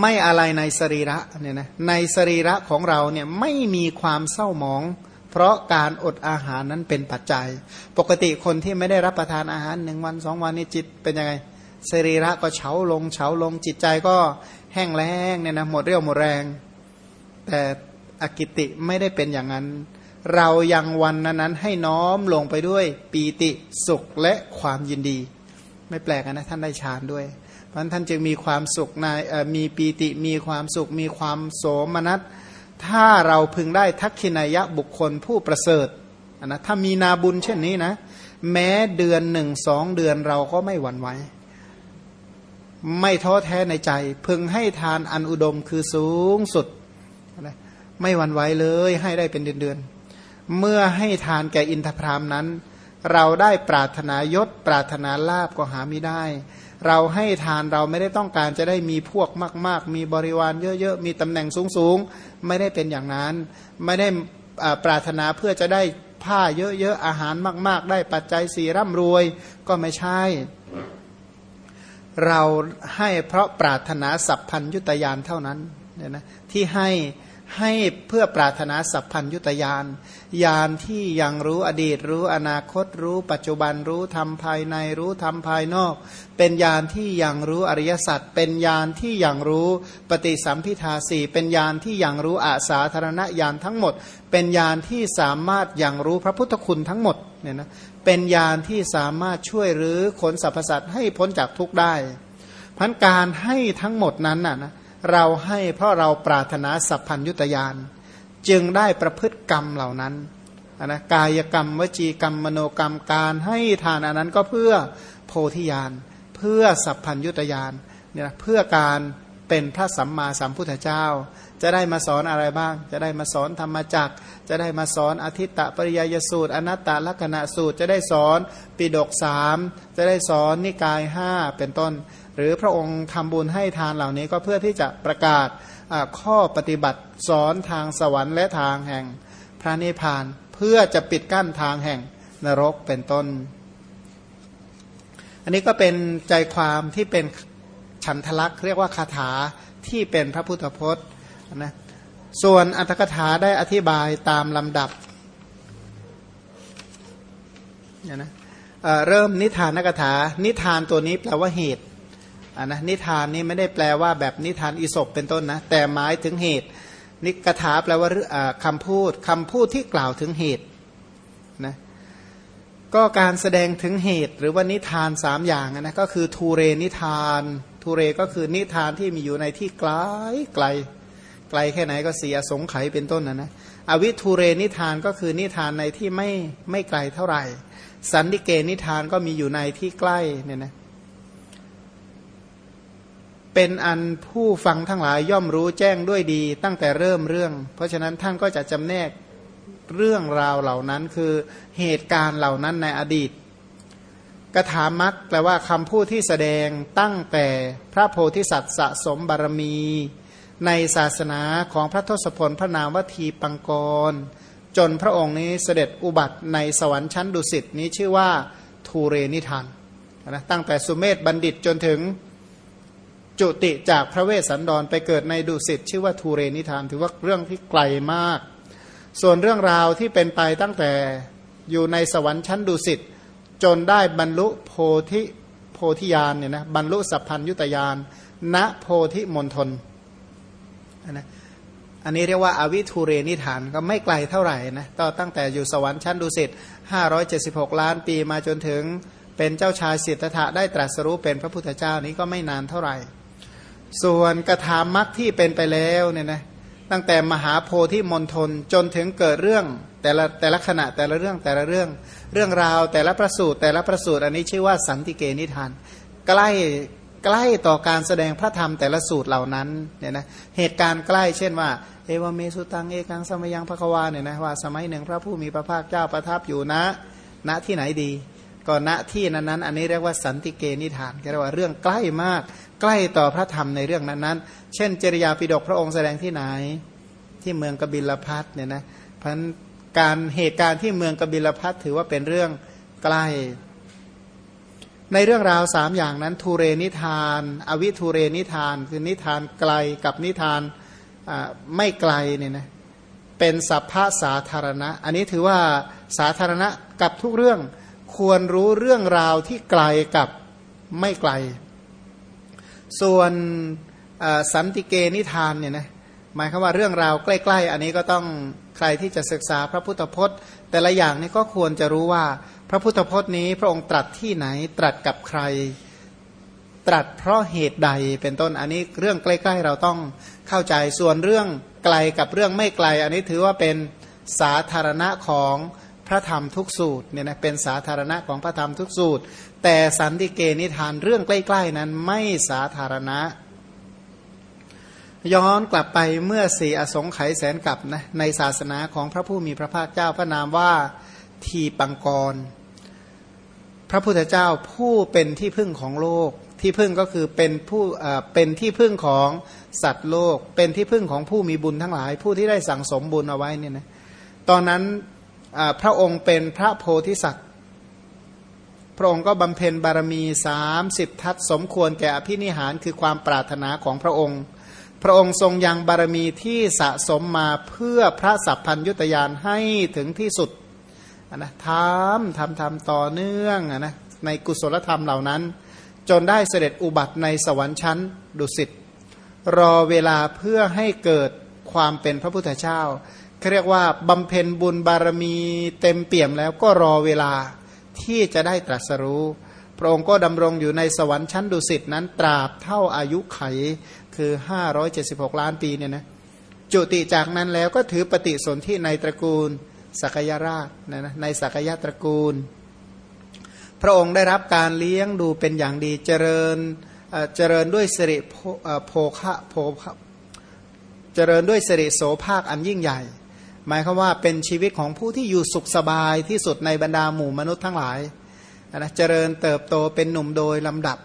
ไม่อะไรในสรีระเนี่ยนะในสรีระของเราเนี่ยไม่มีความเศร้าหมอง เพราะการอดอาหารนั้นเป็นปัจจัย ปกติคนที่ไม่ได้รับประทานอาหารหนึ่งวันสองวันนี่จิตเป็นยังไงสรีระก็เฉาลงเฉาลงจิตใจก็แห้งแล้งเนี่ยนะหมดเรี่ยวหมดแรง แต่อกิติไม่ได้เป็นอย่างนั้น เรายังวันนั้นให้น้อมลงไปด้วยปีติสุขและความยินดี ไม่แปลกนะท่านได้ฌานด้วย เพราะท่านจึงมีความสุขในมีปีติมีความสุข มีความโสมนัสถ้าเราพึงได้ทักขินายะบุคคลผู้ประเสริฐนะถ้ามีนาบุญเช่นนี้นะ แม้เดือนหนึ่งสองเดือนเราก็ไม่หวั่นไหวไม่ท้อแท้ในใจ พึงให้ทานอันอุดมคือสูงสุดไม่หวั่นไหวเลยให้ได้เป็นเดือนๆ เมื่อให้ทานแก่อินทพรามนั้น เราได้ปรารถนายศปรารถนาลาบก็หาไม่ได้ เราให้ทานเราไม่ได้ต้องการจะได้มีพวกมาก ๆ มีบริวารเยอะ ๆ มีตำแหน่งสูง ๆ ไม่ได้เป็นอย่างนั้น ไม่ได้ปรารถนาเพื่อจะได้ผ้าเยอะ ๆ อาหารมาก ๆ ได้ปัจจัยสี่ร่ำรวยก็ไม่ใช่ เราให้เพราะปรารถนาสัพพัญยุตยานเท่านั้นเนี่ยนะที่ให้ ให้เพื่อปรารถนาสัพพัญยุตยานยานที่ยังรู้อดีตรู้อนาคตรู้ปัจจุบันรู้ธรรมภายในรู้ธรรมภายนอก เป็นยานที่ยังรู้อริยสัจเป็นยานที่ยังรู้ปฏิสัมพิทาสี่เป็นยานที่ยังรู้อาสาธารณญาณทั้งหมด เป็นยานที่สามารถยังรู้พระพุทธคุณทั้งหมดเนี่ยนะเป็นยานที่สามารถช่วยหรือขนสรรพสัตว์ให้พ้นจากทุกข์ได้พันการให้ทั้งหมดนั้นน่ะนะ เราให้เพราะเราปรารถนาสัพพัญยุตยานจึงได้ประพฤติกรรมเหล่านั้นนะกายกรรม วจีกรรมมโนกรรมการให้ทานอันนั้นก็เพื่อโพธิญาณเพื่อสัพพัญยุตยานเนี่ยเพื่อการเป็นพระสัมมาสัมพุทธเจ้า จะได้มาสอนอะไรบ้าง จะได้มาสอนธรรมจัก จะได้มาสอนอธิตตปริยยสูตร อนัตตลักษณะสูตร จะได้สอนปิดกสามจะได้สอนนิกายห้าเป็นต้น หรือพระองค์ทำบุญให้ทานเหล่านี้ก็เพื่อที่จะประกาศข้อปฏิบัติสอนทางสวรรค์และทางแห่งพระนิพพานเพื่อจะปิดกั้นทางแห่งนรกเป็นต้น อันนี้ก็เป็นใจความที่เป็นฉันทลักษ์เรียกว่าคาถาที่เป็นพระพุทธพจน์นะ ส่วนอัตถกถาได้อธิบายตามลำดับเนี่ยนะเริ่มนิทานนักถา นิทานตัวนี้แปลว่าเหตุอ่านะนิทานนี้ไม่ได้แปลว่าแบบนิทานอิศบเป็นต้นนะแต่หมายถึงเหตุ นิกถาแปลว่าคำพูดคำพูดที่กล่าวถึงเหตุนะก็การแสดงถึงเหตุหรือว่านิทานสามอย่างนะก็คือทูเรนิทาน ทูเรก็คือนิทานที่มีอยู่ในที่ไกลไกล ไกลแค่ไหนก็เสียสงไขเป็นต้นนะนะอวิทูเรนิทานก็คือนิทานในที่ไม่ไม่ไกลเท่าไหร่ สันติเกนิทานก็มีอยู่ในที่ใกล้เนี่ยนะเป็นอันผู้ฟังทั้งหลายย่อมรู้แจ้งด้วยดีตั้งแต่เริ่มเรื่อง เพราะฉะนั้นท่านก็จะจำแนกเรื่องราวเหล่านั้นคือเหตุการณ์เหล่านั้นในอดีตกถามักแปลว่าคำพูดที่แสดงตั้งแต่พระโพธิสัตว์สะสมบารมี ในศาสนาของพระทศพลพระนามวทีปังกร จนพระองค์นี้เสด็จอุบัติในสวรรค์ชั้นดุสิตนี้ชื่อว่าทูเรนิทานนะตั้งแต่สุเมธบัณฑิตจนถึงจุติจากพระเวสสันดรไปเกิดในดุสิตชื่อว่าทูเรนิทาน ถือว่าเรื่องที่ไกลมาก ส่วนเรื่องราวที่เป็นไปตั้งแต่อยู่ในสวรรค์ชั้นดุสิตจนได้บรรลุโพธิโพธิญาณเนี่ยนะบรรลุสัพพัญยุตยานณโพธิมณฑล นะอันนี้เรียกว่าอาวิทูเรนิฐานก็ไม่ไกลเท่าไหร่นะต,ตั้งแต่อยู่สวรรค์ชั้นดุสิต576 ล้านปีมาจนถึงเป็นเจ้าชายสิทธัตถะได้ตรัสรู้เป็นพระพุทธเจ้านี้ก็ไม่นานเท่าไหร่ ส่วนกระถามมรรคที่เป็นไปแล้วเนี่ยนะตั้งแต่มหาโพธิมณฑลจนถึงเกิดเรื่องแต่ละแต่ละขณะแต่ละเรื่องแต่ละเรื่อง เรื่องราวแต่ละประสูตรแต่ละประสูตรอันนี้ชื่อว่าสันติเกนิทาน ใกล้ ใกล้ต่อการแสดงพระธรรมแต่ละสูตรเหล่านั้นเนี่ยนะเหตุการณ์ใกล้เช่นว่า เอวเมสุตังเอกังสมยังพระควาเนี่ยนะว่าสมัยหนึ่งพระผู้มีพระภาคเจ้าประทับอยู่ณณที่ไหนดี ก็ณที่นั้นนั้นอันนี้เรียกว่าสันติเกนิทานเรียกว่าเรื่องใกล้มาก ใกล้ต่อพระธรรมในเรื่องนั้นนั้นเช่น จริยาปิฎกพระองค์แสดงที่ไหน ที่เมืองกบิลพัทเนี่ยนะพันการเหตุการณ์ที่เมืองกบิลพัทถือว่าเป็นเรื่องใกล้ ในเรื่องราวสามอย่างนั้นทูเรนิทาน อวิทูเรนิทาน คือนิทานไกลกับนิทานไม่ไกลเนี่ยนะเป็นสัพพะสาธารณะ อันนี้ถือว่าสาธารณะกับทุกเรื่องควรรู้เรื่องราวที่ไกลกับไม่ไกล ส่วนสันติเกนิทานเนี่ยนะหมายคือว่าเรื่องราวใกล้ ๆ อันนี้ก็ต้องใครที่จะศึกษาพระพุทธพจน์ แต่ละอย่างนี่ก็ควรจะรู้ว่า พระพุทธพจน์นี้พระองค์ตรัสที่ไหนตรัสกับใคร ตรัสเพราะเหตุใดเป็นต้นอันนี้เรื่องใกล้ๆเราต้องเข้าใจส่วนเรื่องไกลกับเรื่องไม่ไกล อันนี้ถือว่าเป็นสาธารณะของพระธรรมทุกสูตรเนี่ยนะเป็นสาธารณะของพระธรรมทุกสูตร แต่สันติเกนิทานเรื่องใกล้ ๆ นั้นไม่สาธารณะ ย้อนกลับไปเมื่อสี่อสงไขยแสนกับนะในศาสนาของพระผู้มีพระภาคเจ้าพระนามว่าทีปังกร พระพุทธเจ้าผู้เป็นที่พึ่งของโลก ที่พึ่งก็คือเป็นผู้เป็นที่พึ่งของสัตว์โลก เป็นที่พึ่งของผู้มีบุญทั้งหลาย ผู้ที่ได้สั่งสมบุญเอาไว้เนี่ยนะตอนนั้นพระองค์เป็นพระโพธิสัตว์ พระองค์ก็บำเพ็ญบารมีสามสิบทัศสมควรแก่อภินิหารคือความปรารถนาของพระองค์ พระองค์ทรงยังบารมีที่สะสมมาเพื่อพระสัพพัญยุตยานให้ถึงที่สุด นะทำทำทำต่อเนื่องนะในกุศลธรรมเหล่านั้น จนได้เสด็จอุบัติในสวรรค์ชั้นดุสิตรอเวลาเพื่อให้เกิดความเป็นพระพุทธเจ้าเรียกว่าบำเพ็ญบุญบารมีเต็มเปี่ยมแล้วก็รอเวลาที่จะได้ตรัสรู้ พระองค์ก็ดำรงอยู่ในสวรรค์ชั้นดุสิตนั้นตราบเท่าอายุไขคือ 576 ล้านปีเนี่ยนะจุติจากนั้นแล้วก็ถือปฏิสนธิในตระกูล สักยราชนะนะในสักยะตระกูล พระองค์ได้รับการเลี้ยงดูเป็นอย่างดีเจริญเจริญด้วยสิริโภคะโภเจริญด้วยสิริโสภาคอันยิ่งใหญ่ หมายคือว่าเป็นชีวิตของผู้ที่อยู่สุขสบายที่สุดในบรรดาหมู่มนุษย์ทั้งหลายนะเจริญเติบโตเป็นหนุ่มโดยลำดับ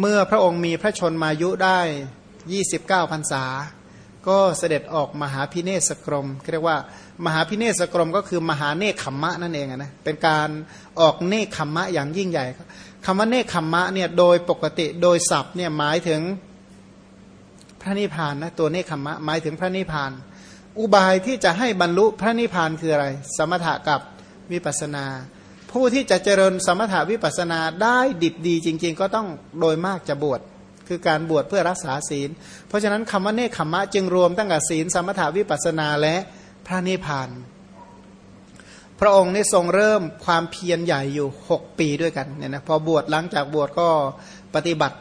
เมื่อพระองค์มีพระชนมายุได้ 29พรรษา ก็เสด็จออกมหาพิเนศกรมเรียกว่า มหาพิเนศกรมก็คือมหาเนคขมมะนั่นเองนะเป็นการออกเนคขมมะอย่างยิ่งใหญ่คำว่าเนคขมมะเนี่ยโดยปกติโดยศัพท์เนี่ยหมายถึงพระนิพพานนะตัวเนคขมมะหมายถึงพระนิพพาน อุบายที่จะให้บรรลุพระนิพพานคืออะไร สมถะกับวิปัสนา ผู้ที่จะเจริญสมถะวิปัสนาได้ดิบดีจริง ๆ ก็ต้องโดยมากจะบวชคือการบวชเพื่อรักษาศีล เพราะฉะนั้นคำว่าเนคขมมะจึงรวมตั้งแต่ศีลสมถะวิปัสนาและ พระนิพพาน พระองค์นี่ทรงเริ่มความเพียรใหญ่อยู่ 6 ปีด้วยกันเนี่ยนะพอบวชหลังจากบวชก็ปฏิบัติ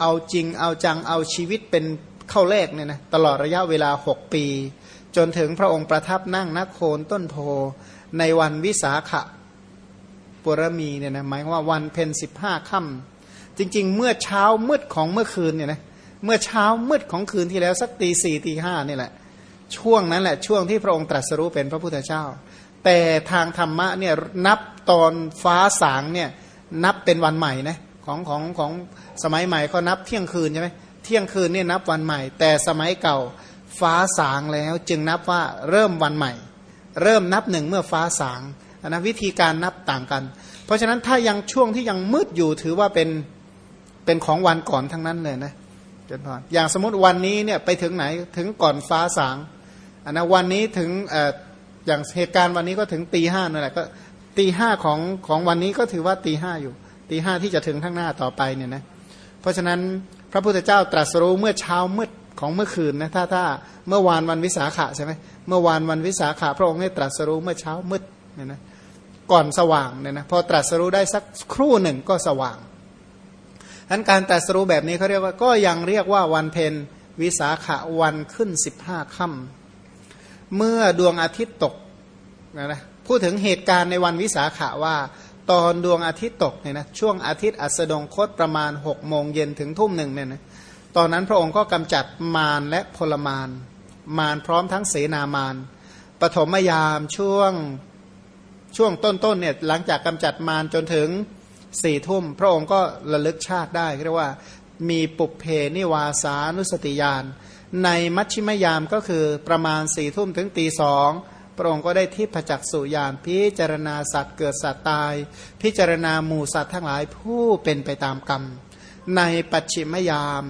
เอาจริงเอาจังเอาชีวิตเป็นเข้าแรกเนี่ยนะตลอดระยะเวลาหกปี จนถึงพระองค์ประทับนั่งนักโคนต้นโพในวันวิสาขะปุรมีเนี่ยนะหมายว่าวันเพ็ญสิบห้าค่ำจริง ๆ เมื่อเช้ามืดของเมื่อคืนเนี่ยนะเมื่อเช้ามืดของคืนที่แล้วสักตีสี่ตีห้านี่แหละ ช่วงนั้นแหละช่วงที่พระองค์ตรัสรู้เป็นพระพุทธเจ้า แต่ทางธรรมะเนี่ยนับตอนฟ้าสางเนี่ยนับเป็นวันใหม่นะของของของสมัยใหม่เขานับเที่ยงคืนใช่ไหมเที่ยงคืนเนี่ยนับวันใหม่ แต่สมัยเก่าฟ้าสางแล้วจึงนับว่าเริ่มวันใหม่ เริ่มนับหนึ่งเมื่อฟ้าสางนะวิธีการนับต่างกัน เพราะฉะนั้นถ้ายังช่วงที่ยังมืดอยู่ถือว่าเป็นเป็นของวันก่อนทั้งนั้นเลยนะเจนพรอย่างสมมติวันนี้เนี่ยไปถึงไหนถึงก่อนฟ้าสาง อันนะวันนี้ถึงออย่างเหตุการณ์วันนี้ก็ถึงตีห้านั่นแหละก็ตีห้าของของวันนี้ก็ถือว่าตีห้าอยู่ ตีห้าที่จะถึงข้างหน้าต่อไปเนี่ยนะเพราะฉะนั้นพระพุทธเจ้าตรัสรู้เมื่อเช้ามืดของเมื่อคืนนะถ้าถ้าเมื่อวานวันวิสาขะใช่ไหมเมื่อวานวันวิสาขะพระองค์ได้ตรัสรู้เมื่อเช้ามืดเนี่ยนะก่อนสว่างเนี่ยนะพอตรัสรู้ได้สักครู่หนึ่งก็สว่างทั้นการตรัสรู้แบบนี้เขาเรียกว่าก็ยังเรียกว่าวันเพ็ญวิสาขะวันขึ้นสิบห้าค่ำ เมื่อดวงอาทิตย์ตกนะนะพูดถึงเหตุการณ์ในวันวิสาขะว่า ตอนดวงอาทิตย์ตกเนี่ยนะช่วงอาทิตย์อัสดงคตประมาณ6กโมงเย็นถึงทุ่มหนึ่งเนี่ยนะตอนนั้นพระองค์ก็กำจัดมารและพลมารมารพร้อมทั้งเสนามารปฐมยามช่วงช่วงต้นๆเนี่ยหลังจากกำจัดมารจนถึงสี่ทุ่ม พระองค์ก็ระลึกชาติได้เรียกว่ามีปุเพนิวาสานุสติยาน ในมัชชิมยามก็คือประมาณสี่ทุ่มถึงตีสองพระองค์ก็ได้ทิพจักสุญานพิจารณาสัตว์เกิดสัตว์ตาย พิจารณาหมู่สัตว์ทั้งหลายผู้เป็นไปตามกรรม ในปัจฉิมยาม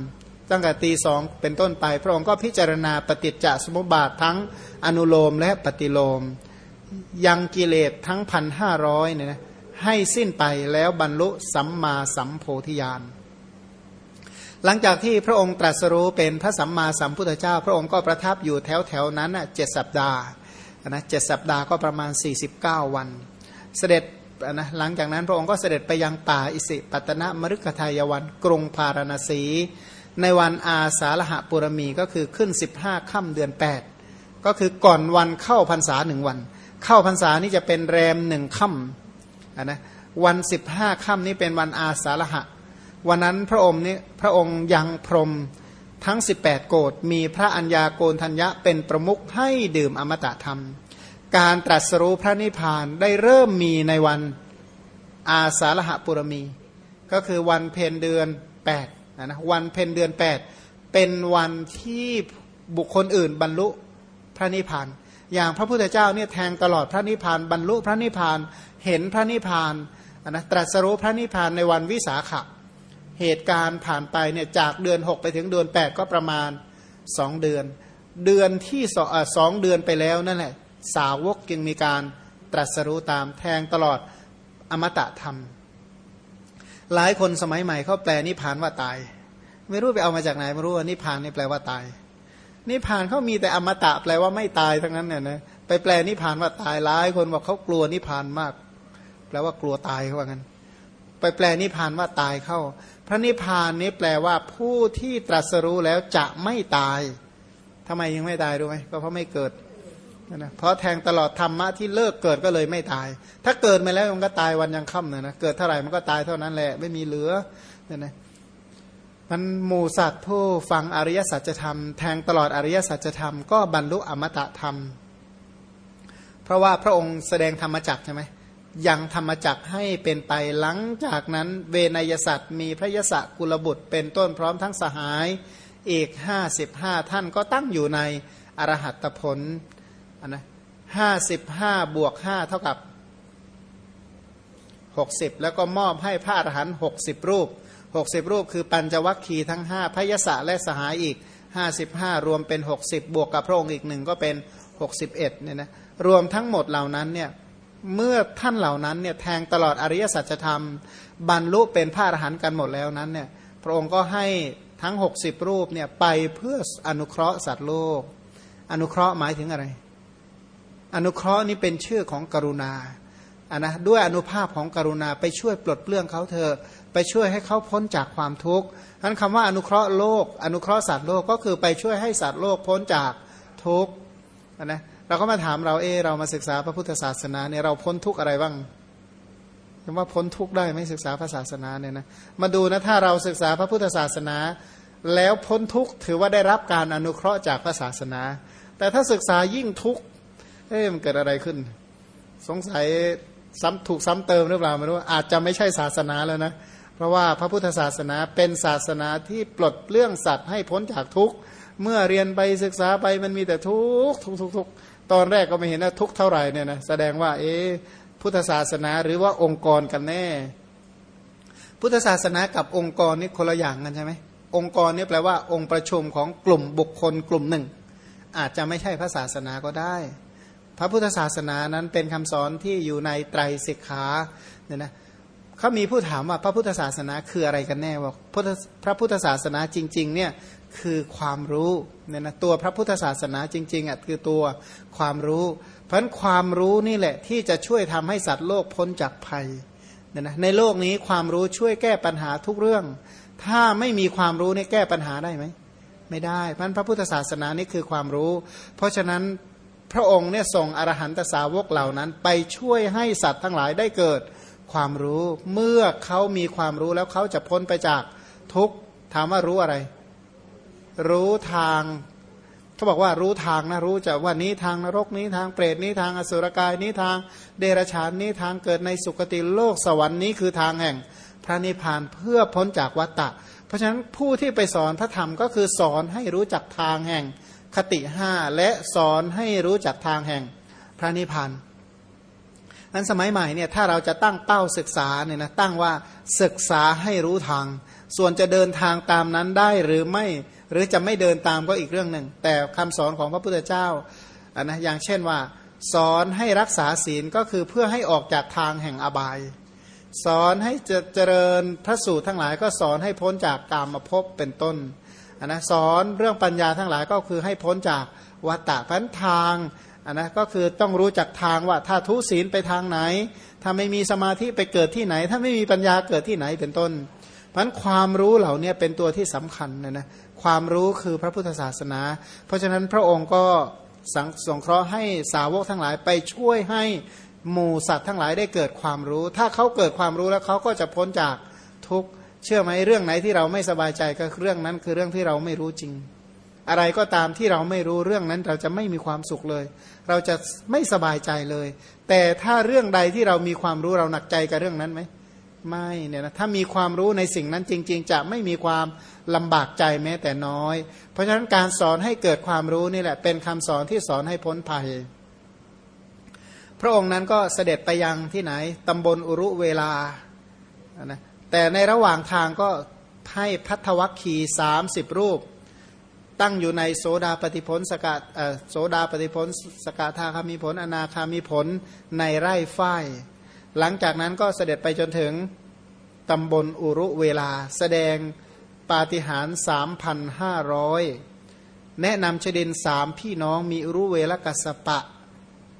ตั้งแต่ตีสองเป็นต้นไป พระองค์ก็พิจารณาปฏิจจสมุปบาททั้งอนุโลมและปฏิโลม ยังกิเลสทั้งพันห้าร้อยเนี่ยนะให้สิ้นไปแล้วบรรลุสัมมาสัมโพธิญาณ หลังจากที่พระองค์ตรัสรู้เป็นพระสัมมาสัมพุทธเจ้า พระองค์ก็ประทับอยู่แถวแถวนั้นเจ็ดสัปดาห์นะเจ็ดสัปดาห์ก็ประมาณ 49 วัน เสด็จนะหลังจากนั้นพระองค์ก็เสด็จไปยังป่าอิสิปตนมฤคทายวันกรุงพาราณสี ในวันอาสาฬหปุรมีก็คือขึ้น 15ค่ำเดือน 8 ก็คือก่อนวันเข้าพรรษาหนึ่งวัน เข้าพรรษานี่จะเป็นแรมหนึ่งค่ำนะวัน 15ค่ำนี้เป็นวันอาสาฬหะ วันนั้นพระองค์นี้พระองค์ยังพรมทั้ง 18 โกดมีพระัญญาโกนทัญญะเป็นประมุขให้ดื่มอมตะธรรม การตรัสรู้พระนิพพานได้เริ่มมีในวันอาสาฬหปุรมี ก็คือวันเพ็ญเดือน8นะวันเพ็ญเดือน 8 เป็นวันที่บุคคลอื่นบรรลุพระนิพพาน อย่างพระพุทธเจ้าเนี่ยแทงตลอดพระนิพพานบรรลุพระนิพพานเห็นพระนิพพานนะตรัสรู้พระนิพพานในวันวิสาขะ เหตุการณ์ผ่านไปเนี่ยจากเดือน 6 ไปถึงเดือน 8 ก็ประมาณ 2 เดือน เดือนที่สองเดือนไปแล้วนั่นแหละสาวกยังมีการตรัสรู้ตามแทงตลอดอมตะธรรม หลายคนสมัยใหม่เขาแปลนิพานว่าตาย ไม่รู้ไปเอามาจากไหนไม่รู้ว่านิพานนี่แปลว่าตาย นิพานเขามีแต่อมตะแปลว่าไม่ตายทั้งนั้นเนี่ยนะไปแปลนิพานว่าตายหลายคนบอกเขากลัวนิพานมาก แปลว่ากลัวตายเขาว่างั้นไปแปลนิพานว่าตายเข้า ระนิพพานนี้แปลว่าผู้ที่ตรัสรู้แล้วจะไม่ตายทำไมยังไม่ตายรู้ไหมก็เพราะไม่เกิดนะเพราะแทงตลอดธรรมะที่เลิกเกิดก็เลยไม่ตาย ถ้าเกิดมาแล้วมันก็ตายวันยังค่ำเนี่ยนะเกิดเท่าไหร่มันก็ตายเท่านั้นแหละไม่มีเหลือเนี่ยนะมันหมู่สัตว์ผู้ฟังอริยสัจธรรมแทงตลอดอริยสัจธรรมก็บรรลุอมตะธรรม เพราะว่าพระองค์แสดงธรรมจักใช่ไหม ยังธรรมจักให้เป็นไปหลังจากนั้นเวนยสัตว์มีพระยศกุลบุตรเป็นต้นพร้อมทั้งสหายเอกห้าสิบห้าท่านก็ตั้งอยู่ในอรหัตผลนนะห้าสิบห้าบวกห้าเท่ากับหกสิบแล้วก็มอบให้พระอรหันต์หกสิบรูปหกสิบรูปคือปัญจวัคคีย์ทั้งห้าพระยศและสหายอีกห้าสิบห้ารวมเป็นหกสิบบวกกับพระองค์อีกหนึ่งก็เป็นหกสิบเอ็ดเนี่ยนะรวมทั้งหมดเหล่านั้นเนี่ย เมื่อท่านเหล่านั้นเนี่ยแทงตลอดอริยสัจธรรม บรรลุเป็นพระอรหันต์กันหมดแล้วนั้นเนี่ยพระองค์ก็ให้ทั้ง 60 รูปเนี่ยไปเพื่ออนุเคราะห์สัตว์โลก อนุเคราะห์หมายถึงอะไร อนุเคราะห์นี้เป็นชื่อของกรุณาอะนะด้วยอนุภาพของกรุณาไปช่วยปลดเปลื้องเขาเธอ ไปช่วยให้เขาพ้นจากความทุกข์นั้นคำว่าอนุเคราะห์โลก อนุเคราะห์สัตว์โลกก็คือไปช่วยให้สัตว์โลกพ้นจากทุกข์นะ เราก็มาถามเราเอเรามาศึกษาพระพุทธศาสนาเนี่ยเราพ้นทุกอะไรบ้างคำว่าพ้นทุกได้ไม่ศึกษาพระศาสนาเนี่ยนะมาดูนะถ้าเราศึกษาพระพุทธศาสนา แล้วพ้นทุกถือว่าได้รับการอนุเคราะห์จากพระศาสนา แต่ถ้าศึกษายิ่งทุกเอ๊ะมันเกิดอะไรขึ้น สงสัยซ้ำถูกซ้ำเติมหรือเปล่าไม่รู้อาจจะไม่ใช่ศาสนาแล้วนะเพราะว่าพระพุทธศาสนาเป็นศาสนาที่ปลดเรื่องสัตว์ให้พ้นจากทุกข์เมื่อเรียนไปศึกษาไปมันมีแต่ทุกข์ทุกทุกทุก ตอนแรกก็ไม่เห็นว่าทุกเท่าไหร่เนี่ยนะแสดงว่า เอ๊พุทธศาสนาหรือว่าองค์กรกันแน่ พุทธศาสนากับองค์กรนี่คนละอย่างกันใช่ไหมองค์กรนี่แปลว่าองค์ประชุมของกลุ่มบุคคลกลุ่มหนึ่ง อาจจะไม่ใช่พระศาสนาก็ได้ พระพุทธศาสนานั้นเป็นคำสอนที่อยู่ในไตรสิกขาเนี่ยนะเขามีผู้ถามว่าพระพุทธศาสนาคืออะไรกันแน่ว่าพระพุทธศาสนาจริงๆเนี่ย คือความรู้เนี่ยนะตัวพระพุทธศาสนาจริงๆอะคือตัวความรู้ เพราะความรู้นี่แหละที่จะช่วยทำให้สัตว์โลกพ้นจากภัยเนี่ยนะในโลกนี้ความรู้ช่วยแก้ปัญหาทุกเรื่อง ถ้าไม่มีความรู้นี่แก้ปัญหาได้ไหมไม่ได้เพราะพระพุทธศาสนานี่คือความรู้ เพราะฉะนั้นพระองค์เนี่ยส่งอรหันตสาวกเหล่านั้น ไปช่วยให้สัตว์ทั้งหลายได้เกิดความรู้ เมื่อเขามีความรู้แล้วเขาจะพ้นไปจากทุกถามว่ารู้อะไร รู้ทางเขาบอกว่ารู้ทางนะรู้จะว่านี้ทางนรกนี้ทางเปรตนี้ทางอสุรกายนี้ทางเดรัจฉานนี้ทางเกิดในสุคติโลกสวรรค์นี้คือทางแห่งพระนิพพานเพื่อพ้นจากวัฏฏะเพราะฉะนั้นผู้ที่ไปสอนพระธรรมก็คือสอนให้รู้จักทางแห่งคติห้าและสอนให้รู้จักทางแห่งพระนิพพานนั้นสมัยใหม่เนี่ยถ้าเราจะตั้งเป้าศึกษาเนี่ยนะตั้งว่าศึกษาให้รู้ทาง ส่วนจะเดินทางตามนั้นได้หรือไม่ หรือจะไม่เดินตามก็อีกเรื่องหนึ่ง แต่คำสอนของพระพุทธเจ้าอันนะอย่างเช่นว่า สอนให้รักษาศีลก็คือเพื่อให้ออกจากทางแห่งอบาย สอนให้เจริญพระสูตรทั้งหลายก็สอนให้พ้นจากกามมาพบเป็นต้นอันนะสอนเรื่องปัญญาทั้งหลายก็คือให้พ้นจากวัตตะพันทางอันนะก็คือต้องรู้จักทางว่าถ้าทุศีลไปทางไหน ถ้าไม่มีสมาธิไปเกิดที่ไหน ถ้าไม่มีปัญญาเกิดที่ไหนเป็นต้น เพราะความรู้เหล่านี้เป็นตัวที่สำคัญนะนะความรู้คือพระพุทธศาสนา เพราะฉะนั้นพระองค์ก็สังสงเคราะห์ให้สาวกทั้งหลายไปช่วยให้หมู่สัตว์ทั้งหลายได้เกิดความรู้ ถ้าเขาเกิดความรู้แล้วเขาก็จะพ้นจากทุกเชื่อไหมเรื่องไหนที่เราไม่สบายใจก็เรื่องนั้นคือเรื่องที่เราไม่รู้จริง อะไรก็ตามที่เราไม่รู้เรื่องนั้นเราจะไม่มีความสุขเลย เราจะไม่สบายใจเลย แต่ถ้าเรื่องใดที่เรามีความรู้เราหนักใจกับเรื่องนั้นไหม ไม่เนี่ยนะถ้ามีความรู้ในสิ่งนั้นจริง ๆ จะไม่มีความลำบากใจแม้แต่น้อย เพราะฉะนั้นการสอนให้เกิดความรู้นี่แหละ เป็นคำสอนที่สอนให้พ้นภัย พระองค์นั้นก็เสด็จไปยังที่ไหนตำบลอุรุเวลานะแต่ในระหว่างทางก็ให้พัทวัคคีสามสิบรูป ตั้งอยู่ในโสดาปฏิพลสกาโสดาปฏิพลสกาธาคามีผลอนาคามีผลในไร่ฝ้าย หลังจากนั้นก็เสด็จไปจนถึงตำบลอุรุเวลา แสดงปาฏิหาริย์สามพันห้าร้อยแนะนำชดินสามพี่น้องมีอุรุเวลกัสปะ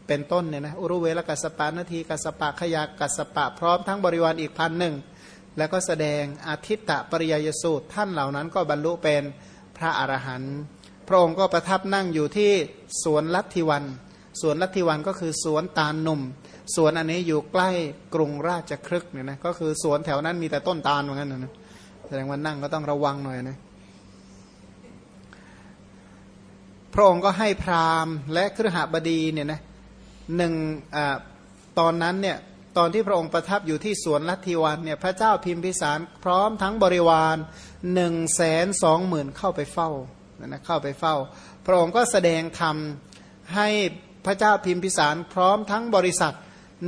เป็นต้นเนี่ยนะอุรุเวลกัสปะนาทีกัสปะขยากัสปะ พร้อมทั้งบริวารอีกพันหนึ่งแล้วก็แสดงอาทิตตะปริยยสูตร ท่านเหล่านั้นก็บรรลุเป็นพระอรหันต์พระองค์ก็ประทับนั่งอยู่ที่สวนลัทธิวัน สวนลัทธิวันก็คือสวนตาลหนุ่ม สวนอันนี้อยู่ใกล้กรุงราชครึกเนี่ยนะก็คือสวนแถวนั้นมีแต่ต้นตาลเหมือนกันนะแสดงว่านั่งก็ต้องระวังหน่อยนะพระองค์ก็ให้พราหมณ์และเครือหบดีเนี่ยนะหนึ่งอตอนนั้นเนี่ยตอนที่พระองค์ประทับอยู่ที่สวนลัทธิวันเนี่ยพระเจ้าพิมพิสารพร้อมทั้งบริวารหนึ่งแสนสองหมื่นเข้าไปเฝ้านะเข้าไปเฝ้า พระองค์ก็แสดงธรรมให้พระเจ้าพิมพิสารพร้อมทั้งบริษัท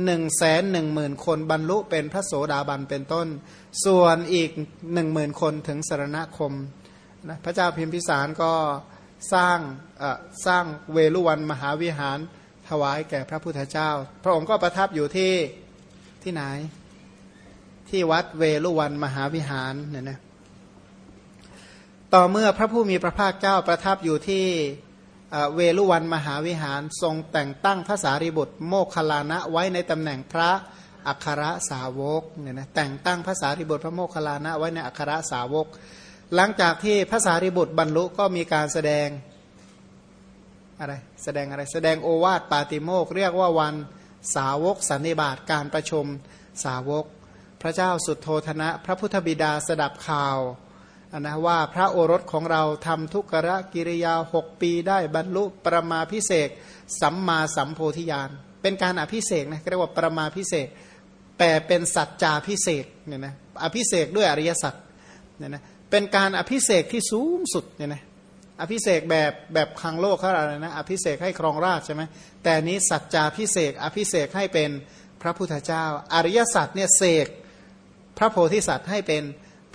หนึ่งแสนหนึ่งหมื่นคนบรรลุเป็นพระโสดาบันเป็นต้น ส่วนอีกหนึ่งหมื่นคนถึงสารณคมนะพระเจ้าพิมพิสารก็สร้างสร้างเวลุวันมหาวิหารถวายแก่พระพุทธเจ้า พระองค์ก็ประทับอยู่ที่ที่ไหน ที่วัดเวลุวันมหาวิหารเนี่ยนะต่อเมื่อพระผู้มีพระภาคเจ้าประทับอยู่ที่ เวลุวันมหาวิหารทรงแต่งตั้งพระสารีบุตรโมคคลานะไว้ในตำแหน่งพระอัครสาวกเนี่ยนะแต่งตั้งพระสารีบุตรพระโมคคลานะไว้ในอัครสาวก หลังจากที่พระสารีบุตรบรรลุก็มีการแสดงอะไรแสดงอะไรแสดงโอวาทปาติโมกเรียกว่าวันสาวกสันนิบาตการประชุมสาวก พระเจ้าสุดโทธนะ พระพุทธบิดาสดับข่าว นะว่าพระโอรสของเราทำทุกรกิริยาหกปีได้บรรลุประมาพิเศษสัมมาสัมโพธิญาณเป็นการอภิเศกนะเรียกว่าประมาพิเศษแปลเป็นสัจจาพิเศษเนี่ยนะอภิเศกด้วยอริยสัจเนี่ยนะเป็นการอภิเศกที่สูงสุดเนี่ยนะอภิเศกแบบแบบคังโลกเขาอะไรนะอภิเศกให้ครองราชใช่ไหมแต่นี้สัจจาพิเศษอภิเศกให้เป็นพระพุทธเจ้า อริยสัจเนี่ยเสกพระโพธิสัตว์ให้เป็น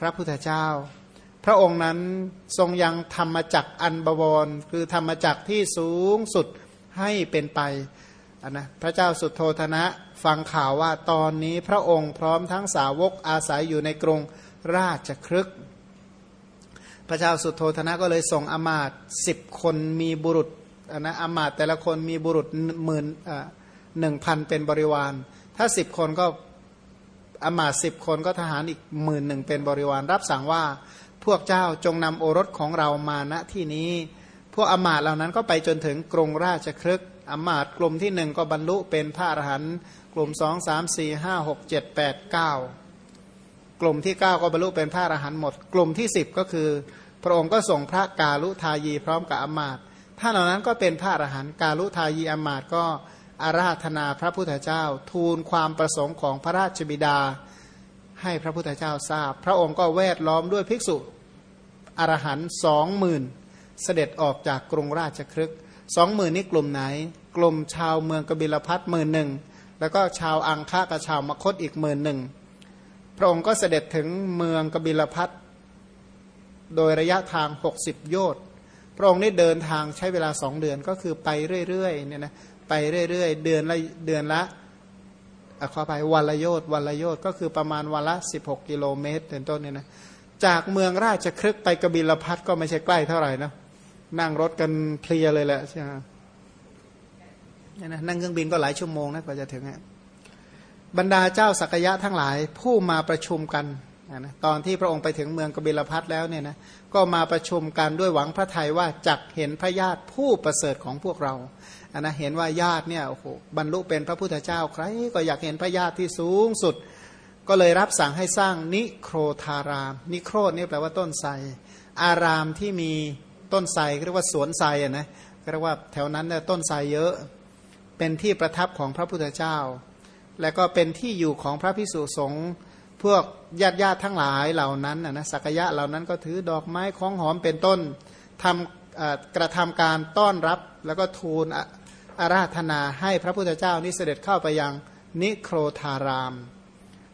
พระพุทธเจ้า พระองค์นั้นทรงยังธรรมจักอันบวร คือธรรมจักที่สูงสุดให้เป็นไปนนะพระเจ้าสุดโทธนะฟังข่าวว่าตอนนี้พระองค์พร้อมทั้งสาวกอาศัยอยู่ในกรุงราชครึก พระเจ้าสุดโทธนะก็เลยส่งอมาตสิบคนมีบุรุษนะอมาตแต่ละคนมีบุรุษหมื่นหนึ่งพันเป็นบริวาร ถ้าสิบคนก็อมาตสิบคนก็ทหารอีกหมื่นหนึ่งเป็นบริวาร รับสั่งว่า พวกเจ้าจงนำโอรสของเรามาณที่นี้ พวกอมาตเหล่านั้นก็ไปจนถึงกรงราชครึกอมาตกลุ่มที่หนึ่งก็บรรลุเป็นพระอรหันต์กลุ่มสองสามสี่ห้าหกเจ็ดแปดเก้ากลุ่มที่เก้าก็บรรลุเป็นพระอรหันต์หมด กลุ่มที่สิบก็คือ พระองค์ก็ส่งพระกาลุทายีพร้อมกับอมาตท่านเหล่านั้นก็เป็นพระอรหันต์กาลุทายีอมาตก็อาราธนาพระพุทธเจ้า ทูลความประสงค์ของพระราชบิดา ให้พระพุทธเจ้าทราบ พระองค์ก็แวดล้อมด้วยภิกษุอรหันสองหมื่นเสด็จออกจากกรุงราชครึกสองหมื่นนี้กลุ่มไหน กลุ่มชาวเมืองกบิลพัทหมื่นหนึ่งแล้วก็ชาวอังคะกับชาวมคตอีกหมื่นหนึ่งพระองค์ก็เสด็จถึงเมืองกบิลพัทโดยระยะทาง 60 โยชน์พระองค์ได้เดินทางใช้เวลาสองเดือนก็คือไปเรื่อยๆเนี่ยนะไปเรื่อยๆ เดือนละเดือนละ ขอไปวันละโยชน์วันละโยชน์ก็คือประมาณวันละ 16 กิโลเมตรเป็นต้นเนี่ยนะจากเมืองราชครึกไปกบิลพัทก็ไม่ใช่ใกล้เท่าไหร่นะนั่งรถกันเพลียเลยแหละใช่ไหมนั่งเครื่องบินก็หลายชั่วโมงนะกว่าจะถึงบรรดาเจ้าสักยะทั้งหลายผู้มาประชุมกันนะตอนที่พระองค์ไปถึงเมืองกบิลพัทแล้วเนี่ยนะก็มาประชุมกันด้วยหวังพระทัยว่าจักเห็นพระญาติผู้ประเสริฐของพวกเรา อันนะเห็นว่าญาติเนี่ยโอ้โหบรรลุเป็นพระพุทธเจ้าใครก็อยากเห็นพระญาติที่สูงสุด ก็เลยรับสั่งให้สร้างนิโครธาราม นิโครนี่แปลว่าต้นไทรอารามที่มีต้นไทรเรียกว่าสวนไทรอะนะเรียกว่าแถวนั้นเนี่ยต้นไทรเยอะ เป็นที่ประทับของพระพุทธเจ้า และก็เป็นที่อยู่ของพระพิสุสงฆ์พวกญาติญาติทั้งหลายเหล่านั้นนะสักยะเหล่านั้นก็ถือดอกไม้ของหอมเป็นต้นทำกระทำการต้อนรับแล้วก็ทูล อาราธนาให้พระพุทธเจ้านี่เสด็จเข้าไปยังนิโครธาราม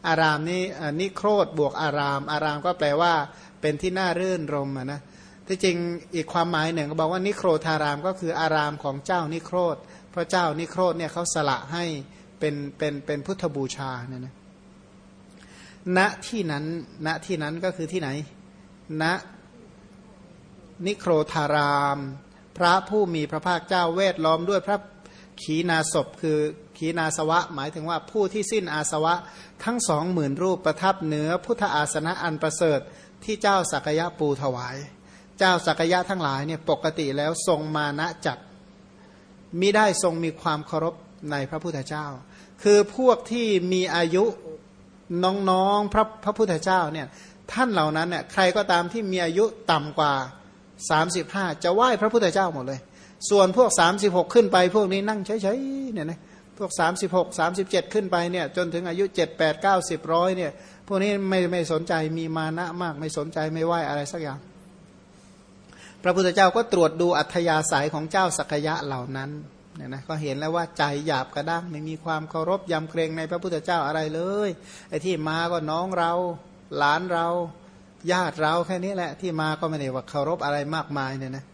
อารามนี่นิโครธบวกอาราม อารามก็แปลว่าเป็นที่น่ารื่นรมนะที่จริงอีกความหมายหนึ่งก็บอกว่านิโครธารามก็คืออารามของเจ้านิโครธพระเจ้านิโครธเนี่ยเขาสละให้เป็นเป็นเป็นพุทธบูชาเนี่ยนะณที่นั้นณที่นั้นก็คือที่ไหนณนิโครธาราม พระผู้มีพระภาคเจ้าเวทล้อมด้วยพระ ขีณาศพคือขีณาสวะ หมายถึงว่าผู้ที่สิ้นอาสวะทั้งสองหมื่นรูปประทับเหนือพุทธอาสนะอันประเสริฐที่เจ้าสักยะปูถวาย เจ้าสักยะทั้งหลายเนี่ยปกติแล้วทรงมานะจัดมิได้ทรงมีความเคารพในพระพุทธเจ้า คือพวกที่มีอายุน้องๆพระพระพุทธเจ้าเนี่ยท่านเหล่านั้นเนี่ยใครก็ตามที่มีอายุต่ำกว่า 35 จะไหว้พระพุทธเจ้าหมดเลย ส่วนพวก 36 ขึ้นไปพวกนี้นั่งเฉยๆเนี่ยนะพวก 36 37 ขึ้นไปเนี่ยจนถึงอายุ 7 8 9 10ร้อยเนี่ยพวกนี้ไม่ไม่สนใจมีมานะมาก ไม่สนใจไม่ไหวอะไรสักอย่าง พระพุทธเจ้าก็ตรวจดูอัธยาศัยของเจ้าสักยะเหล่านั้นเนี่ยนะก็เห็นแล้วว่าใจหยาบกระด้างไม่มีความเคารพยำเกรงในพระพุทธเจ้าอะไรเลยไอ้ที่มาก็น้องเราหลานเราญาติเราแค่นี้แหละที่มาก็ไม่ได้ว่าเคารพอะไรมากมายเนี่ยนะ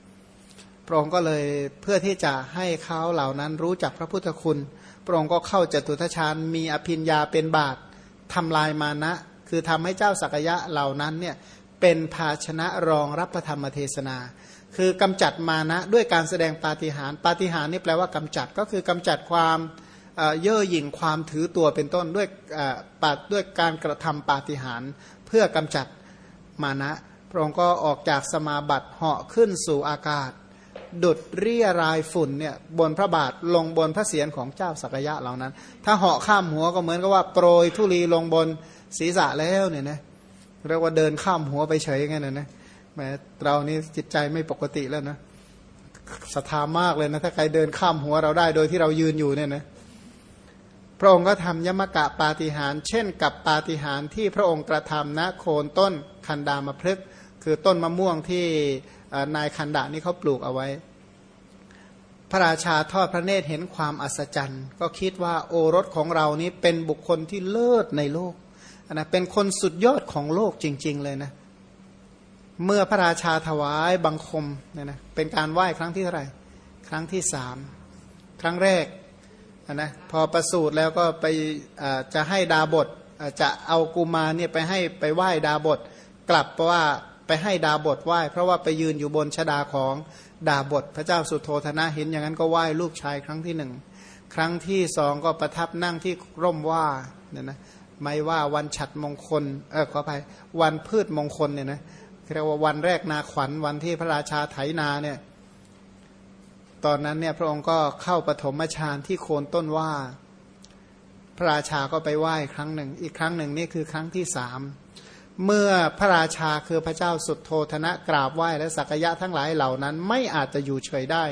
พระองค์ก็เลยเพื่อที่จะให้เขาเหล่านั้นรู้จักพระพุทธคุณ พระองค์ก็เข้าจตุทชาญมีอภินยาเป็นบาตรทำลายมานะ คือทำให้เจ้าสักยะเหล่านั้นเนี่ยเป็นภาชนะรองรับพระธรรมเทศนา คือกำจัดมานะด้วยการแสดงปาฏิหาริย์ปาฏิหาริย์นี่แปลว่ากำจัดก็คือกำจัดความเย่อหยิ่งความถือตัวเป็นต้นด้วยปาด้วยการกระทำปาฏิหาริย์เพื่อกำจัดมานะ พระองค์ก็ออกจากสมาบัติเหาะขึ้นสู่อากาศ ดุดเรียรายฝุ่นเนี่ยบนพระบาทลงบนพระเศียรของเจ้าสักยะเหล่านั้น ถ้าเหาะข้ามหัวก็เหมือนกับว่าโปรยทุลีลงบนศีรษะแล้วเนี่ยนะเรียกว่าเดินข้ามหัวไปเฉยงั้นนะนะแม้เรานี่จิตใจไม่ปกติแล้วนะศรัทธามากเลยนะถ้าใครเดินข้ามหัวเราได้โดยที่เรายืนอยู่เนี่ยนะพระองค์ก็ทำยมกะปาฏิหารเช่นกับปาฏิหารที่พระองค์กระทำณโคนต้นคันดามพฤกคือต้นมะม่วงที่ นายคันดานี่เขาปลูกเอาไว้ พระราชาทอดพระเนตรเห็นความอัศจรรย์ ก็คิดว่าโอรสของเรานี้เป็นบุคคลที่เลิศในโลกนะเป็นคนสุดยอดของโลกจริง ๆ เลยนะ เมื่อพระราชาถวายบังคมเนี่ยนะเป็นการไหว้ครั้งที่เท่าไหร่ครั้งที่สามครั้งแรกนะพอประสูติแล้วก็ไปจะให้ดาบทจะเอากุมารเนี่ยไปให้ไปไหว้ดาบท กลับเพราะว่า ไปให้ดาบทไหว้ เพราะว่าไปยืนอยู่บนชดาของดาบท พระเจ้าสุโธธนะเห็นอย่างนั้นก็ไหว้ลูกชายครั้งที่หนึ่งครั้งที่สองก็ประทับนั่งที่ร่มว่าเนี่ยนะไม่ว่าวันฉัดมงคลเออขออภัยวันพืชมงคลเนี่ยนะเรียกว่าวันแรกนาขวัญวันที่พระราชาไถนาเนี่ยตอนนั้นเนี่ยพระองค์ก็เข้าปฐมฌานที่โคนต้นว่า พระราชาก็ไปไหว้ครั้งหนึ่ง อีกครั้งหนึ่งนี่คือครั้งที่สาม เมื่อพระราชาคือพระเจ้าสุดโทธนะกราบไหว้และสักยะทั้งหลายเหล่านั้น ไม่อาจจะอยู่เฉยได้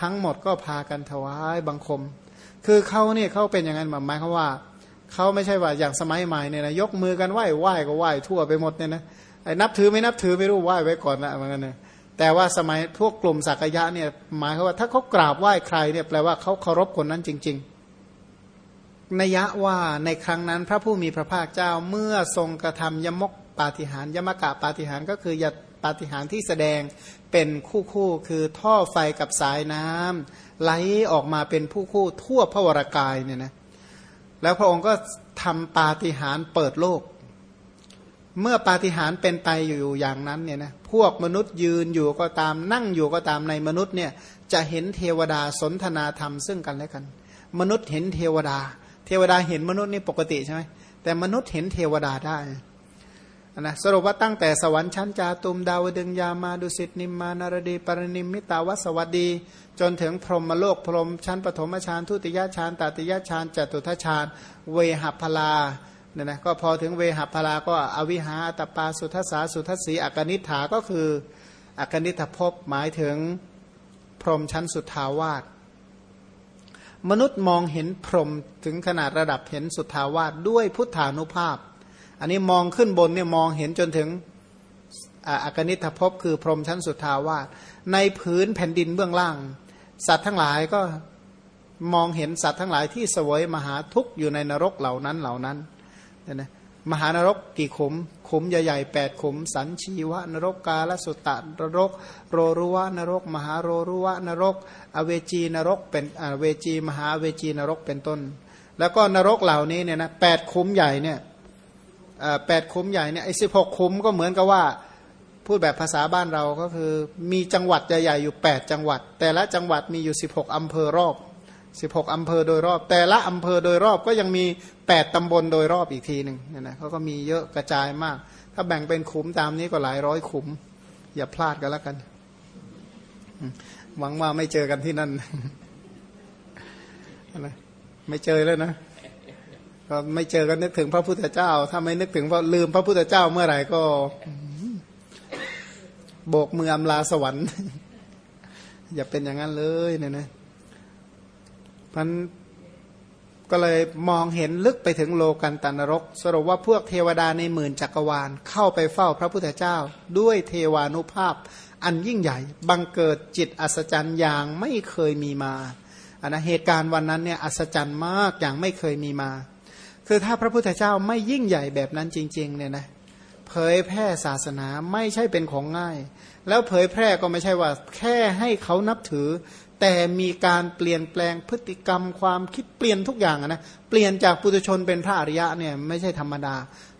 ทั้งหมดก็พากันถวายบังคม คือเขาเนี่ยเขาเป็นอย่างนั้นหมายความว่าเขาไม่ใช่ว่าอย่างสมัยใหม่เนี่ยนะยกมือกันไหว้ไหว้ก็ไหว้ทั่วไปหมดเนี่ยนะไอ้นับถือไม่นับถือไม่รู้ไหว้ไว้ก่อนละเหมือนกันนะแต่ว่าสมัยพวกกลุ่มสักยะเนี่ยหมายความว่าถ้าเขากราบไหว้ใครเนี่ยแปลว่าเขาเคารพคนนั้นจริง ๆ นยะว่าในครั้งนั้นพระผู้มีพระภาคเจ้าเมื่อทรงกระทำยมกปาฏิหารยมกะปาฏิหารก็คือยปาฏิหารที่แสดงเป็นคู่คู่คือท่อไฟกับสายน้ำไหลออกมาเป็นผู้คู่ทั่วพระวรากายเนี่ยนะแล้วพระองค์ก็ทำปาฏิหารเปิดโลก เมื่อปาฏิหารเป็นไปอยู่อย่างนั้นเนี่ยนะพวกมนุษย์ยืนอยู่ก็ตามนั่งอยู่ก็ตามในมนุษย์เนี่ยจะเห็นเทวดาสนทนาธรรมซึ่งกันและกัน มนุษย์เห็นเทวดา เทวดาเห็นมนุษย์นี่ปกติใช่ไหมแต่มนุษย์เห็นเทวดาได้นะสรุปว่าตั้งแต่สวรรค์ชั้นจาตุมดาวดึงยามาดุสิตนิมมานารดีปรนิมมิตาวัสวัสดี จนถึงพรหมโลกพรหมชั้นปฐมฌานทุติยฌานตติยฌานจตุทชฌานเวหัพลาเนี่ยนะก็พอถึงเวหัพลาก็อวิหาตปาสุทัสสาสุทัสสีอกนิฐาก็คืออกนิฐภพหมายถึงพรหมชั้นสุทาวาส มนุษย์มองเห็นพรหมถึงขนาดระดับเห็นสุทาวาสด้วยพุทธานุภาพ อันนี้มองขึ้นบนเนี่ยมองเห็นจนถึงอากนิทภพคือพรหมชั้นสุทาวาสในพื้นแผ่นดินเบื้องล่าง สัตว์ทั้งหลายก็มองเห็นสัตว์ทั้งหลายที่สวยมหาทุกข์อยู่ในนรกเหล่านั้นเหล่านั้นนะมหานรกกี่ขุม ขุมใหญ่ๆแปดขุม สันชีวะนรกกาลสุตตะนรก โรรุวะนรก มหาโรรุวะนรก อเวจีนรกเป็นอเวจีมหาเวจีนรกเป็นต้น แล้วก็นรกเหล่านี้เนี่ยนะแปดขุมใหญ่เนี่ยแปดคุ้มใหญ่เนี่ยไอ้สิบหกคุ้มก็เหมือนกับว่าพูดแบบภาษาบ้านเราก็คือ มีจังหวัดใหญ่ๆอยู่แปดจังหวัด แต่ละจังหวัดมีอยู่สิบหกอำเภอรอบ สิบหกอำเภอโดยรอบ แต่ละอำเภอโดยรอบก็ยังมีแปดตำบลโดยรอบอีกทีหนึ่งเนี่ยนะเขาก็มีเยอะกระจายมาก ถ้าแบ่งเป็นคุ้มตามนี้ก็หลายร้อยคุ้มอย่าพลาดกันแล้วกัน หวังว่าไม่เจอกันที่นั่นนะไม่เจอแล้วนะก็ไม่เจอกันนึกถึงพระพุทธเจ้า ถ้าไม่นึกถึงพอลืมพระพุทธเจ้าเมื่อไหร่ก็ โบกมืออำลาสวรรค์ อย่าเป็นอย่างนั้นเลยเนี่ยนะ มันก็เลยมองเห็นลึกไปถึงโลกันตนรก สรุปว่าพวกเทวดาในหมื่นจักรวาล เข้าไปเฝ้าพระพุทธเจ้า ด้วยเทวานุภาพ อันยิ่งใหญ่ บังเกิดจิตอัศจรรย์อย่างไม่เคยมีมาอันนะเหตุการณ์วันนั้นเนี่ยอัศจรรย์มากอย่างไม่เคยมีมา คือถ้าพระพุทธเจ้าไม่ยิ่งใหญ่แบบนั้นจริงๆเนี่ยนะเผยแพร่ศาสนาไม่ใช่เป็นของง่าย แล้วเผยแพร่ก็ไม่ใช่ว่าแค่ให้เขานับถือ แต่มีการเปลี่ยนแปลงพฤติกรรมความคิดเปลี่ยนทุกอย่างนะเปลี่ยนจากปุถุชนเป็นพระอริยะเนี่ยไม่ใช่ธรรมดา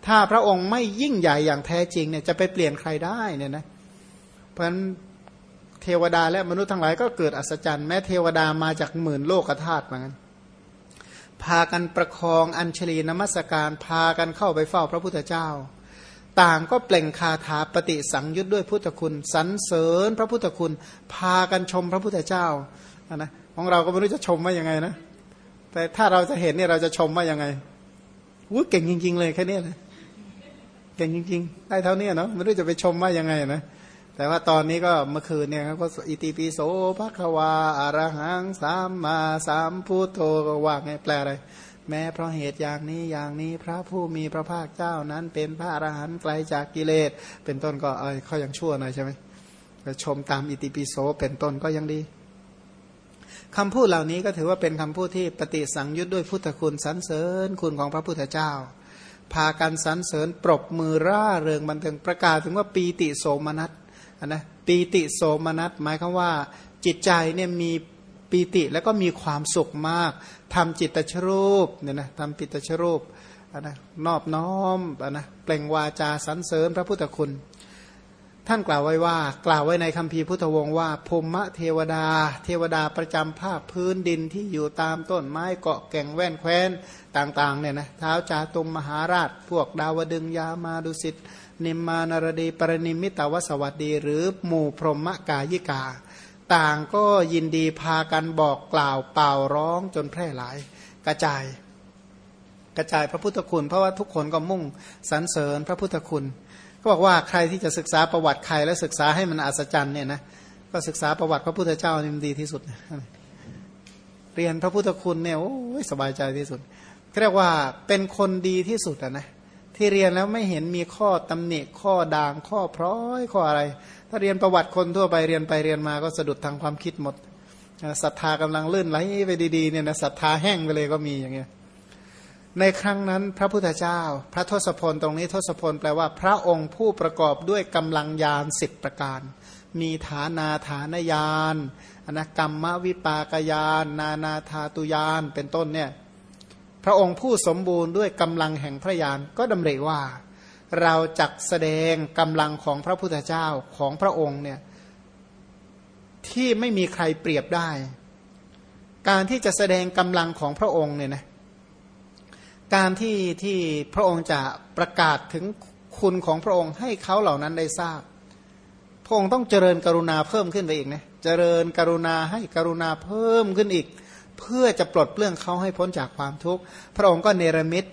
ถ้าพระองค์ไม่ยิ่งใหญ่อย่างแท้จริงเนี่ยจะไปเปลี่ยนใครได้เนี่ยนะเพราะฉะนั้นเทวดาและมนุษย์ทั้งหลายก็เกิดอัศจรรย์แม้เทวดามาจากหมื่นโลกธาตุเหมือนกันพากันประคองอัญชลีนมัสการ พากันเข้าไปเฝ้าพระพุทธเจ้า ต่างก็เปล่งคาถาปฏิสังยุตด้วยพุทธคุณสรรเสริญพระพุทธคุณ พากันชมพระพุทธเจ้านะของเราก็ไม่รู้จะชมว่ายังไงนะ แต่ถ้าเราจะเห็นเนี่ยเราจะชมว่ายังไงวุ้เก่งจริง ๆ เลยแค่นี้เลยเก่งจริง ๆ ได้เท่านี้เนาะไม่รู้จะไปชมว่ายังไงนะแต่ว่าตอนนี้ก็เมื่อคืนเนี่ยก็อิติปิโสภควาอารหังสามมาสามพุทโธก็ว่าไงแปลอะไร แม้เพราะเหตุอย่างนี้อย่างนี้พระผู้มีพระภาคเจ้านั้น เป็นพระอรหันต์ไกลจากกิเลส เป็นต้นก็เออเขายังชั่วหน่อยใช่ไหมชมตามอิติปิโสเป็นต้นก็ยังดีคำพูดเหล่านี้ก็ถือว่าเป็นคำพูดที่ปฏิสังยุตด้วยพุทธคุณสรรเสริญคุณของพระพุทธเจ้า พากันสรรเสริญปรบมือร่าเริงบันเทิงประกาศถึงว่าปีติโสมนัสนะปีติโสมนัสหมายคือว่าจิตใจเนี่ยมี ปีติแล้วก็มีความสุขมากทำจิตตชรูปเนี่ยนะทำปิตตชรูปนะนอบน้อมนะเปล่งวาจาสรรเสริญพระพุทธคุณ ท่านกล่าวไว้ว่า กล่าวไว้ในคัมภีร์พุทธวงศ์ว่าพมะเทวดา เทวดาประจำภาคพื้นดินที่อยู่ตามต้นไม้เกาะแก่งแว่นแคว้นต่างๆเนี่ยนะเท้าจาตุมมหาราช พวกดาวดึงยามาดุสิตนิมมานารดีปรนิมิตาวสวัสดี หรือหมู่พรหมกายิกา ต่างก็ยินดีพากันบอกกล่าวเป่าร้องจนแพร่หลาย กระจาย กระจายพระพุทธคุณ เพราะว่าทุกคนก็มุ่งสรรเสริญพระพุทธคุณก็บอกว่าใครที่จะศึกษาประวัติใครและศึกษาให้มันอัศจรรย์เนี่ยนะก็ศึกษาประวัติพระพุทธเจ้านี่มันดีที่สุด เรียนพระพุทธคุณเนี่ยโอ้ยสบายใจที่สุดเรียกว่าเป็นคนดีที่สุดนะ ที่เรียนแล้วไม่เห็นมีข้อตำหนิข้อด่างข้อพร้อยข้ออะไร ถ้าเรียนประวัติคนทั่วไปเรียนไปเรียนมาก็สะดุดทางความคิดหมดศรัทธากำลังลื่นไหลไปดีๆเนี่ยนะศรัทธาแห้งไปเลยก็มีอย่างเงี้ยในครั้งนั้นพระพุทธเจ้า พระทศพลตรงนี้ทศพลแปลว่า พระองค์ผู้ประกอบด้วยกำลังยานสิบประการ มีฐานาฐานยานอนกรรมวิปากยาน นานาธาตุยานเป็นต้นเนี่ย ระองค์ผู้สมบูรณ์ด้วยกำลังแห่งพระยานก็ดำริว่า เราจักแสดงกำลังของพระพุทธเจ้าของพระองค์เนี่ยที่ไม่มีใครเปรียบได้ การที่จะแสดงกำลังของพระองค์เนี่ยนะการที่ที่พระองค์จะประกาศถึงคุณของพระองค์ให้เขาเหล่านั้นได้ทราบ พระองค์ต้องเจริญกรุณาเพิ่มขึ้นไปอีกนะเจริญกรุณาให้กรุณาเพิ่มขึ้นอีก เพื่อจะปลดเปลื้องเขาให้พ้นจากความทุกข์ พระองค์ก็เนรมิต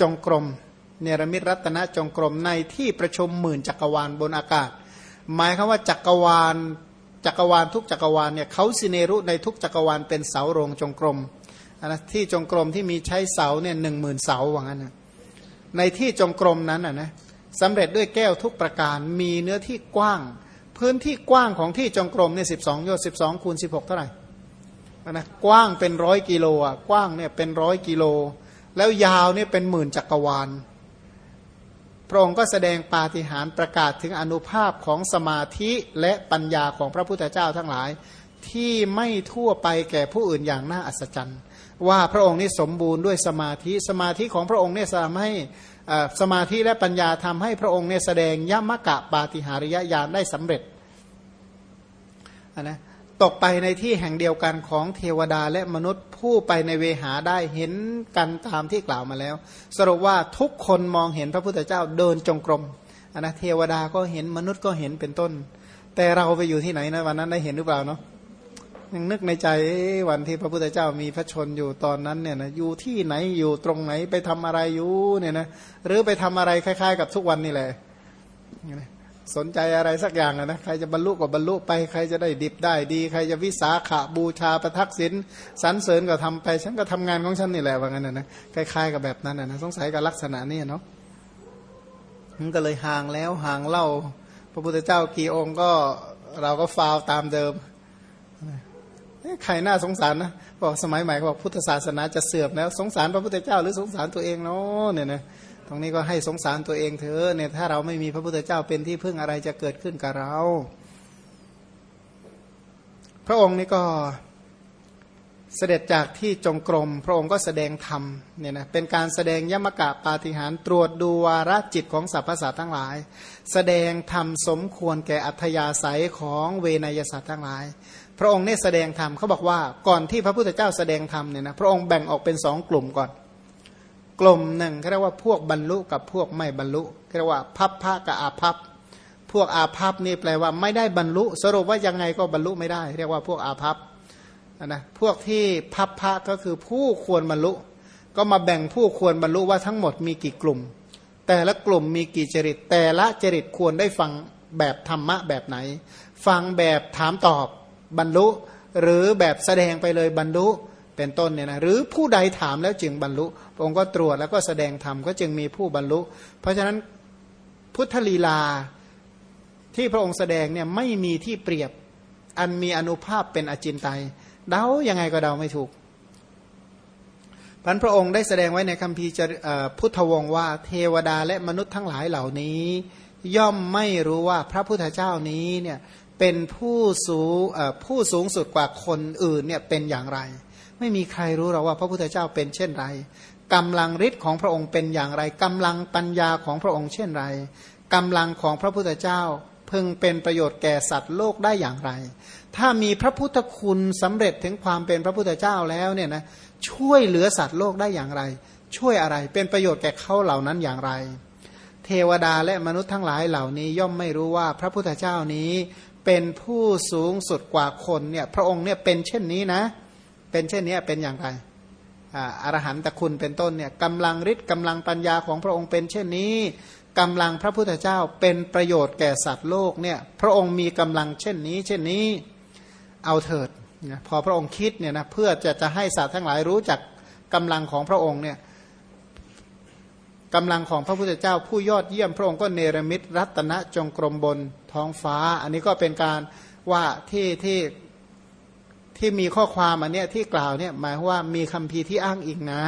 จงกรม เนรมิตรัตนจงกรมในที่ประชุมหมื่นจักรวาลบนอากาศ หมายคือว่าจักรวาลจักรวาลทุกจักรวาลเนี่ยเขาสิเนรุในทุกจักรวาลเป็นเสาโรงจงกรมนะที่จงกรมที่มีใช้เสาเนี่ยหนึ่งหมื่นเสาว่างั้นนะในที่จงกรมนั้นนะนะสำเร็จด้วยแก้วทุกประการมีเนื้อที่กว้าง พื้นที่กว้างของที่จงกรมเนี่ยสิบสองโยชน์สิบสองคูณสิบหกเท่าไหร่ นะกว้างเป็นร้อยกิโลอะกว้างเนี่ยเป็นร้อยกิโล แล้วยาวเนี่ยเป็นหมื่นจักรวาล พระองค์ก็แสดงปาฏิหาริย์ประกาศถึงอนุภาพของสมาธิและปัญญาของพระพุทธเจ้าทั้งหลาย ที่ไม่ทั่วไปแก่ผู้อื่นอย่างน่าอัศจรรย์ ว่าพระองค์นี้สมบูรณ์ด้วยสมาธิสมาธิของพระองค์เนี่ยทำให้สมาธิและปัญญาทำให้พระองค์เนี่ยแสดงยมกะปาฏิหาริยญาณได้สำเร็จนะ ตกไปในที่แห่งเดียวกันของเทวดาและมนุษย์ผู้ไปในเวหาได้เห็นกันตามที่กล่าวมาแล้ว สรุปว่าทุกคนมองเห็นพระพุทธเจ้าเดินจงกรมนะเทวดาก็เห็นมนุษย์ก็เห็นเป็นต้น แต่เราไปอยู่ที่ไหนนะวันนั้นได้เห็นหรือเปล่าเนาะยังนึกในใจวันที่พระพุทธเจ้ามีพระชนอยู่ตอนนั้นเนี่ยนะอยู่ที่ไหนอยู่ตรงไหนไปทำอะไรอยู่เนี่ยนะหรือไปทำอะไรคล้าย ๆ กับทุกวันนี่แหละ สนใจอะไรสักอย่างนะใครจะบรรลุก็บรรลุไปใครจะได้ดิบได้ดี ใครจะวิสาขาบูชาประทักษิณสรรเสริญก็ทำไป ฉันก็ทำงานของฉันนี่แหละว่างั้นนะคล้ายๆกับแบบนั้นนะสงสัยกับลักษณะนี้เนาะมันก็เลยห่างแล้วห่างเล่า พระพุทธเจ้ากี่องค์ก็เราก็ฟาวตามเดิมใครน่าสงสารนะบอกสมัยใหม่เขาบอกพุทธศาสนาจะเสื่อมแล้ว สงสารพระพุทธเจ้าหรือสงสารตัวเองเนาะเนี่ยนะ รงนี้ก็ให้สงสารตัวเองเถอะเนี่ยถ้าเราไม่มีพระพุทธเจ้าเป็นที่พึ่งอะไรจะเกิดขึ้นกับเรา พระองค์นี่ก็เสด็จจากที่จงกรม พระองค์ก็แสดงธรรมเนี่ยนะเป็นการแสดงยมกะปาฏิหารตรวจดูวาระจิตของสรรพสัตว์ทั้งหลาย แสดงธรรมสมควรแก่อัธยาศัยของเวนยสัตว์ทั้งหลาย พระองค์เนี่ยแสดงธรรมเขาบอกว่าก่อนที่พระพุทธเจ้าแสดงธรรมเนี่ยนะพระองค์แบ่งออกเป็นสองกลุ่มก่อน กลุ่มหนึ่งเขาเรียกว่าพวกบรรลุกับพวกไม่บรรลุเรียกว่าพับพระกับอาพับพวกอาพับนี่แปลว่าไม่ได้บรรลุ สรุปว่ายังไงก็บรรลุไม่ได้ เรียกว่าพวกอาพับนะพวกที่พับพระก็คือผู้ควรบรรลุ ก็มาแบ่งผู้ควรบรรลุว่าทั้งหมดมีกี่กลุ่ม แต่ละกลุ่มมีกี่จริต แต่ละจริตควรได้ฟังแบบธรรมะแบบไหน ฟังแบบถามตอบบรรลุ หรือแบบแสดงไปเลยบรรลุ เป็นต้นเนี่ยนะหรือผู้ใดถามแล้วจึงบรรลุพระองค์ก็ตรวจแล้วก็แสดงธรรมก็จึงมีผู้บรรลุ เพราะฉะนั้นพุทธลีลาที่พระองค์แสดงเนี่ยไม่มีที่เปรียบอันมีอนุภาพเป็นอจินไตยเดายังไงก็เดาไม่ถูกพันพระองค์ได้แสดงไว้ในคัมภีร์พุทธวงว่า เทวดาและมนุษย์ทั้งหลายเหล่านี้ ย่อมไม่รู้ว่าพระพุทธเจ้านี้เนี่ยเป็นผู้สูงผู้สูงสุดกว่าคนอื่นเนี่ยเป็นอย่างไร ไม่มีใครรู้หรอกว่าพระพุทธเจ้าเป็นเช่นไรกำลังฤทธิ์ของพระองค์เป็นอย่างไรกำลังปัญญาของพระองค์เช่นไรกำลังของพระพุทธเจ้าพึงเป็นประโยชน์แก่สัตว์โลกได้อย่างไร ถ้ามีพระพุทธคุณสำเร็จถึงความเป็นพระพุทธเจ้าแล้วเนี่ยนะช่วยเหลือสัตว์โลกได้อย่างไร ช่วยอะไรเป็นประโยชน์แก่เขาเหล่านั้นอย่างไร เทวดาและมนุษย์ทั้งหลายเหล่านี้ย่อมไม่รู้ว่าพระพุทธเจ้านี้เป็นผู้สูงสุดกว่าคนเนี่ยพระองค์เนี่ยเป็นเช่นนี้นะเเป็นเช่นนี้เป็นอย่างไรอรหันตคุณเป็นต้นเนี่ยกำลังฤทธิ์กำลังปัญญาของพระองค์เป็นเช่นนี้กำลังพระพุทธเจ้าเป็นประโยชน์แก่สัตว์โลกเนี่ยพระองค์มีกำลังเช่นนี้ เช่นนี้เอาเถิดพอพระองค์คิดเนี่ยนะเพื่อจะจะให้สัตว์ทั้งหลายรู้จักกำลังของพระองค์เนี่ยกำลังของพระพุทธเจ้าผู้ยอดเยี่ยมพระองค์ก็เนรมิตรัตนจงกรมบนท้องฟ้า อันนี้ก็เป็นการว่าที่ที่ ที่มีข้อความอันเนี้ยที่กล่าวเนี่ยหมายว่ามีคำพีที่อ้างอีกนะ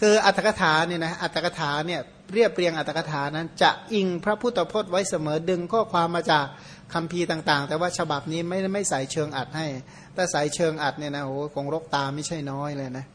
คืออัตถกถาเนี่ยนะอัตถกถาเนี่ยเรียบเรียงอัตถกถานั้นจะอิงพระพุทธพจน์ไว้เสมอดึงข้อความมาจากคำพีต่าง ๆ แต่ว่าฉบับนี้ไม่ไม่ใส่เชิงอัดให้แต่ใส่เชิงอัดเนี่ยนะโอ้คงรกตาไม่ใช่น้อยเลยนะ